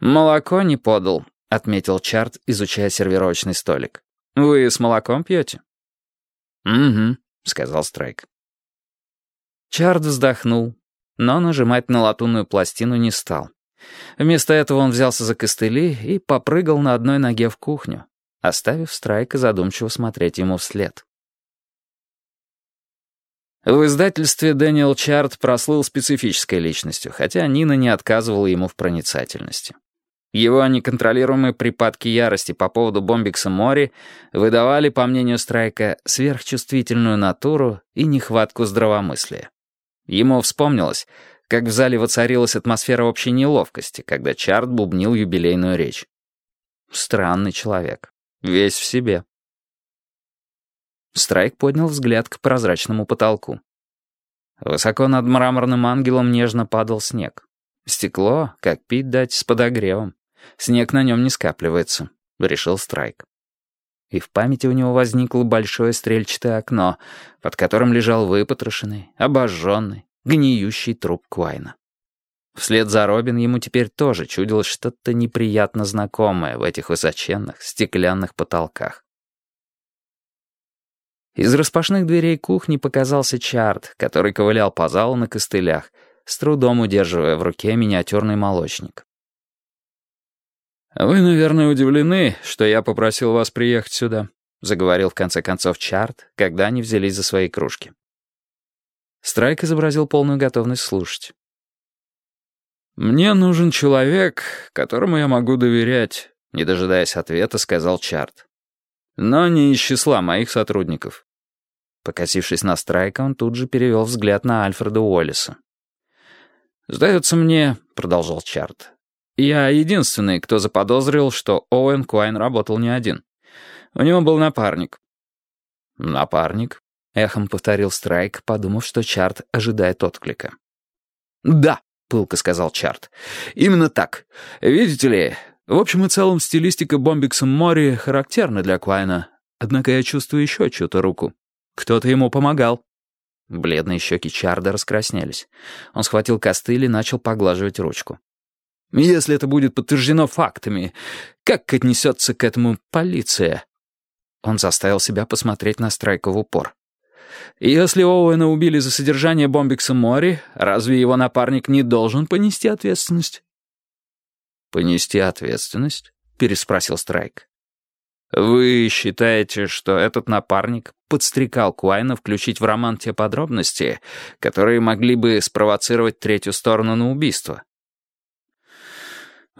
«Молоко не подал», — отметил Чарт, изучая сервировочный столик. «Вы с молоком пьете?» «Угу», — сказал Страйк. Чарт вздохнул, но нажимать на латунную пластину не стал. Вместо этого он взялся за костыли и попрыгал на одной ноге в кухню, оставив Страйка задумчиво смотреть ему вслед. В издательстве Дэниел Чарт прослыл специфической личностью, хотя Нина не отказывала ему в проницательности. Его неконтролируемые припадки ярости по поводу Бомбикса Мори выдавали, по мнению Страйка, сверхчувствительную натуру и нехватку здравомыслия. Ему вспомнилось, как в зале воцарилась атмосфера общей неловкости, когда Чарт бубнил юбилейную речь. Странный человек. Весь в себе. Страйк поднял взгляд к прозрачному потолку. Высоко над мраморным ангелом нежно падал снег. Стекло, как пить дать, с подогревом. Снег на нем не скапливается, — решил Страйк. И в памяти у него возникло большое стрельчатое окно, под которым лежал выпотрошенный, обожженный, гниющий труп Куайна. Вслед за Робин ему теперь тоже чудилось что-то неприятно знакомое в этих высоченных стеклянных потолках. Из распашных дверей кухни показался Чарт, который ковылял по залу на костылях, с трудом удерживая в руке миниатюрный молочник. «Вы, наверное, удивлены, что я попросил вас приехать сюда», — заговорил в конце концов Чарт, когда они взялись за свои кружки. Страйк изобразил полную готовность слушать. «Мне нужен человек, которому я могу доверять», — не дожидаясь ответа, сказал Чарт. «Но не из числа моих сотрудников. Покосившись на Страйка, он тут же перевел взгляд на Альфреда Уоллиса. «Сдается мне», — продолжал Чарт, — «я единственный, кто заподозрил, что Оуэн Куайн работал не один. У него был напарник». «Напарник?» — эхом повторил Страйк, подумав, что Чарт ожидает отклика. «Да», — пылко сказал Чарт. «Именно так. Видите ли, в общем и целом стилистика Бомбикса Мори характерна для Куайна, однако я чувствую еще чью-то руку». Кто-то ему помогал». Бледные щеки Чарда раскраснелись. Он схватил костыль и начал поглаживать ручку. «Если это будет подтверждено фактами, как отнесется к этому полиция?» Он заставил себя посмотреть на Страйка в упор. «Если Оуэна убили за содержание Бомбикса Мори, разве его напарник не должен понести ответственность?» «Понести ответственность?» — переспросил Страйк. «Вы считаете, что этот напарник подстрекал Куайна включить в роман те подробности, которые могли бы спровоцировать третью сторону на убийство?»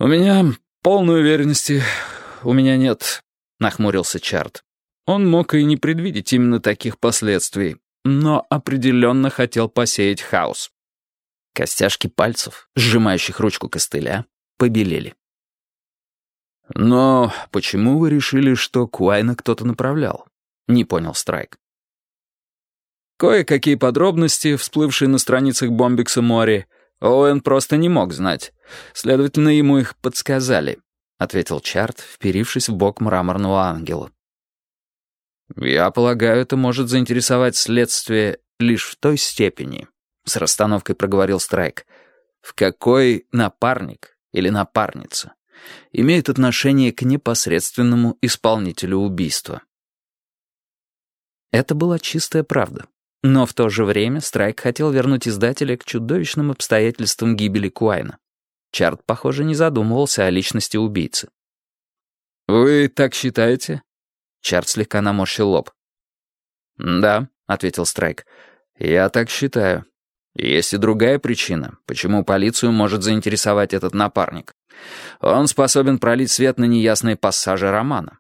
«У меня полной уверенности у меня нет», — нахмурился Чарт. «Он мог и не предвидеть именно таких последствий, но определенно хотел посеять хаос». Костяшки пальцев, сжимающих ручку костыля, побелели. «Но почему вы решили, что Куайна кто-то направлял?» — не понял Страйк. Кое-какие подробности, всплывшие на страницах Бомбикса Мори, Оуэн просто не мог знать. Следовательно, ему их подсказали, — ответил Чарт, вперившись в бок мраморного ангела. «Я полагаю, это может заинтересовать следствие лишь в той степени», — с расстановкой проговорил Страйк, «в какой напарник или напарница имеют отношение к непосредственному исполнителю убийства. Это была чистая правда. Но в то же время Страйк хотел вернуть издателя к чудовищным обстоятельствам гибели Куайна. Чарт, похоже, не задумывался о личности убийцы. «Вы так считаете?» Чарт слегка наморщил лоб. «Да», — ответил Страйк, — «я так считаю. Есть и другая причина, почему полицию может заинтересовать этот напарник. Он способен пролить свет на неясные пассажи романа.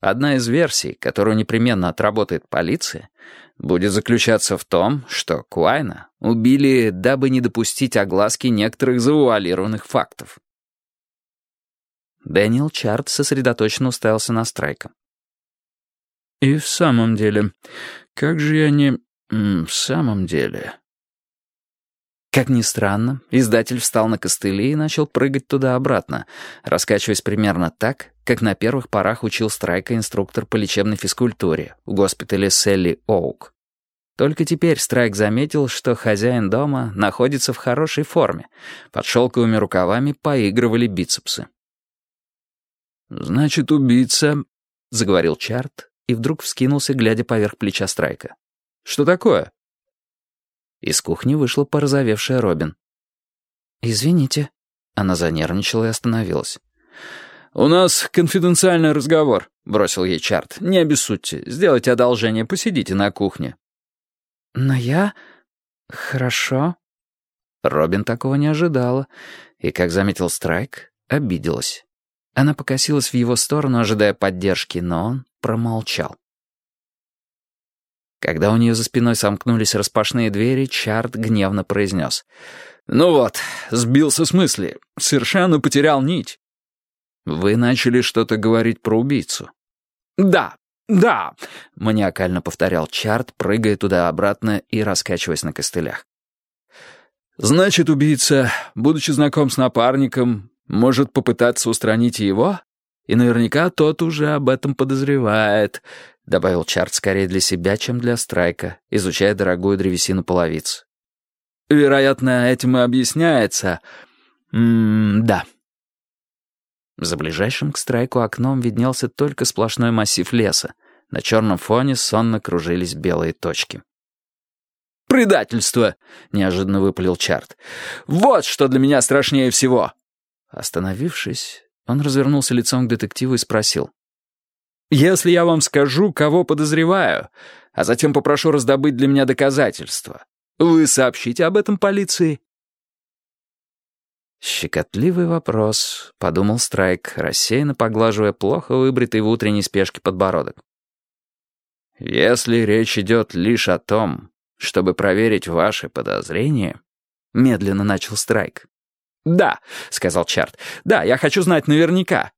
Одна из версий, которую непременно отработает полиция, будет заключаться в том, что Куайна убили, дабы не допустить огласки некоторых завуалированных фактов. Дэниел Чарт сосредоточенно уставился на Страйка. «И в самом деле, как же я не... в самом деле...» Как ни странно, издатель встал на костыли и начал прыгать туда-обратно, раскачиваясь примерно так, как на первых порах учил Страйка инструктор по лечебной физкультуре в госпитале Селли Оук. Только теперь Страйк заметил, что хозяин дома находится в хорошей форме. Под шелковыми рукавами поигрывали бицепсы. «Значит, убийца...» — заговорил Чарт и вдруг вскинулся, глядя поверх плеча Страйка. «Что такое?» Из кухни вышла порозовевшая Робин. «Извините». Она занервничала и остановилась. «У нас конфиденциальный разговор», — бросил ей Чарт. «Не обессудьте. Сделайте одолжение, посидите на кухне». «Но я... Хорошо». Робин такого не ожидала, и, как заметил Страйк, обиделась. Она покосилась в его сторону, ожидая поддержки, но он промолчал. Когда у нее за спиной сомкнулись распашные двери, Чарт гневно произнес. «Ну вот, сбился с мысли. Совершенно потерял нить». «Вы начали что-то говорить про убийцу». «Да, да», — маниакально повторял Чарт, прыгая туда-обратно и раскачиваясь на костылях. «Значит, убийца, будучи знаком с напарником, может попытаться устранить его? И наверняка тот уже об этом подозревает», — добавил Чарт скорее для себя, чем для Страйка, изучая дорогую древесину половиц. «Вероятно, этим и объясняется. М-да». За ближайшим к Страйку окном виднелся только сплошной массив леса. На черном фоне сонно кружились белые точки. «Предательство!» — неожиданно выпалил Чарт. «Вот что для меня страшнее всего!» Остановившись, он развернулся лицом к детективу и спросил. «Если я вам скажу, кого подозреваю, а затем попрошу раздобыть для меня доказательства, вы сообщите об этом полиции?» «Щекотливый вопрос», — подумал Страйк, рассеянно поглаживая плохо выбритый в утренней спешке подбородок. «Если речь идет лишь о том, чтобы проверить ваши подозрения», — медленно начал Страйк. «Да», — сказал Чарт, — «да, я хочу знать наверняка.